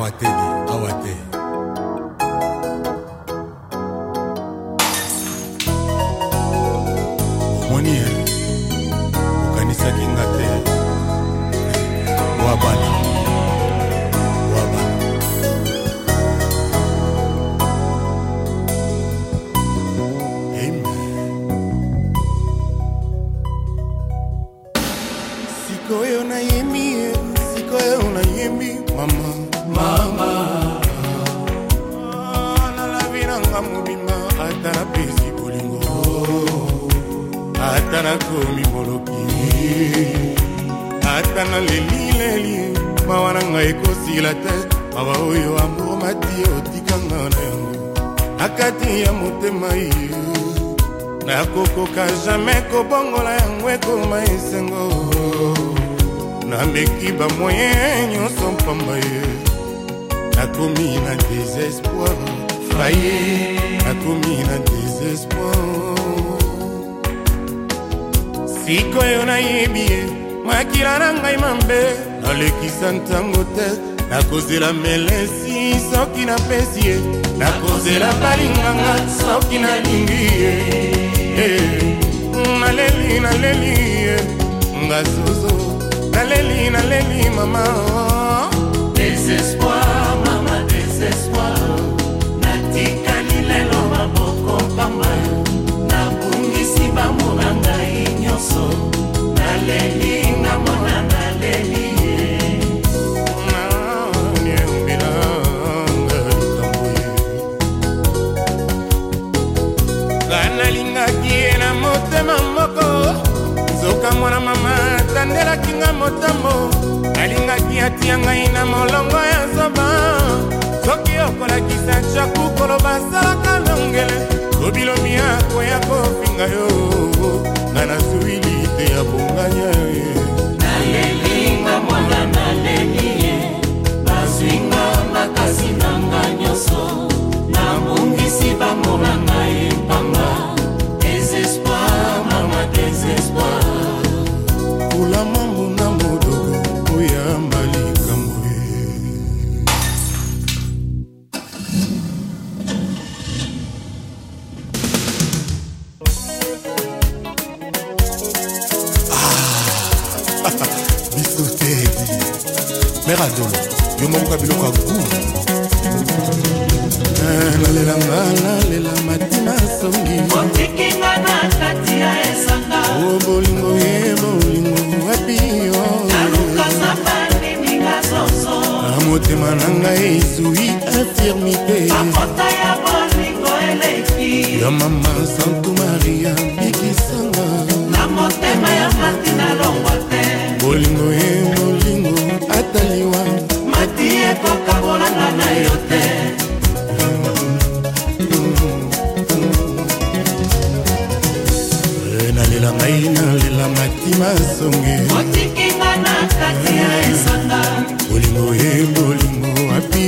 awa te awa te omoni e okanisaki nga te wabana wabana sikoyo nayemi sikoyo nayemi mama mama nalavi nanga mobima ata napesi bolingo ata nakomi moloki ata nalelileli mawa na ngai ekosila te mawa oyo amomati otikanga na yango na kati ya motema ye nakokoka jamai kobongola yango ekoma esengo nameki bamoye nyonso mpamba ye nakomi na désespoir faye nakomi na désespoir sikoyo nayebi ye makila na ngai mabe nalekisa ntango te nakozela melesi soki napesi ye nakozela balinganga soki nalingi ye eh, naleli naleli ye nga zozo naleli naleli mama désespoir atandelaki ye na motema moko nzoka mwana mama atandelaki nga motambo alingaki atia ngai na molongo ya zoba soki okolakisa jaku koloba asalaka longele lobilobi akoya kofinga yo biso tedi mer adolo yo mokoka biloko ya gumu nalelanga eh, nalela matima songi otikinga na kati ya esanga o oh, bolingo ye bolingo wapi yo oh. na ah, motema na ngai ezwi infirmité ya mama santo maria bikisanga na motema ya martina longwaka kolela ngai nalela matima songe otikinga na kati ya esanga bolingo ye bolingo api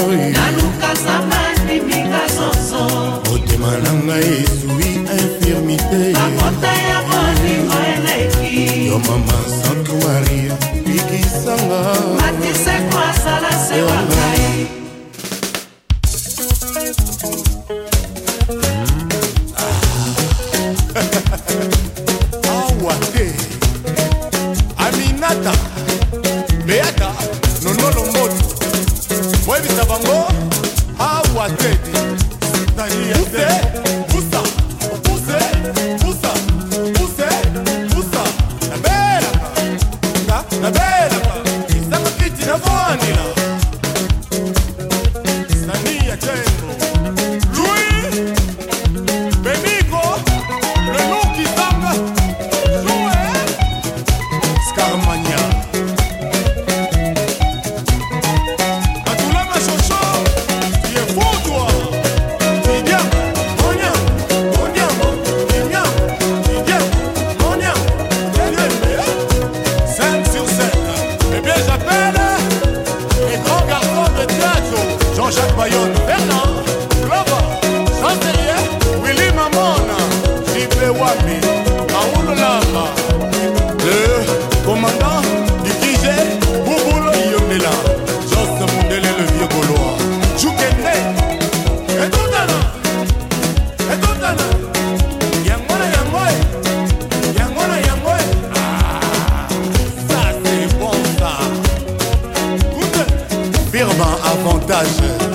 oyo naluka zama libika soso motema na ngai ezwi infirmité akota ya bolingo eleki yo mama Congo, how was it? Now you kalbime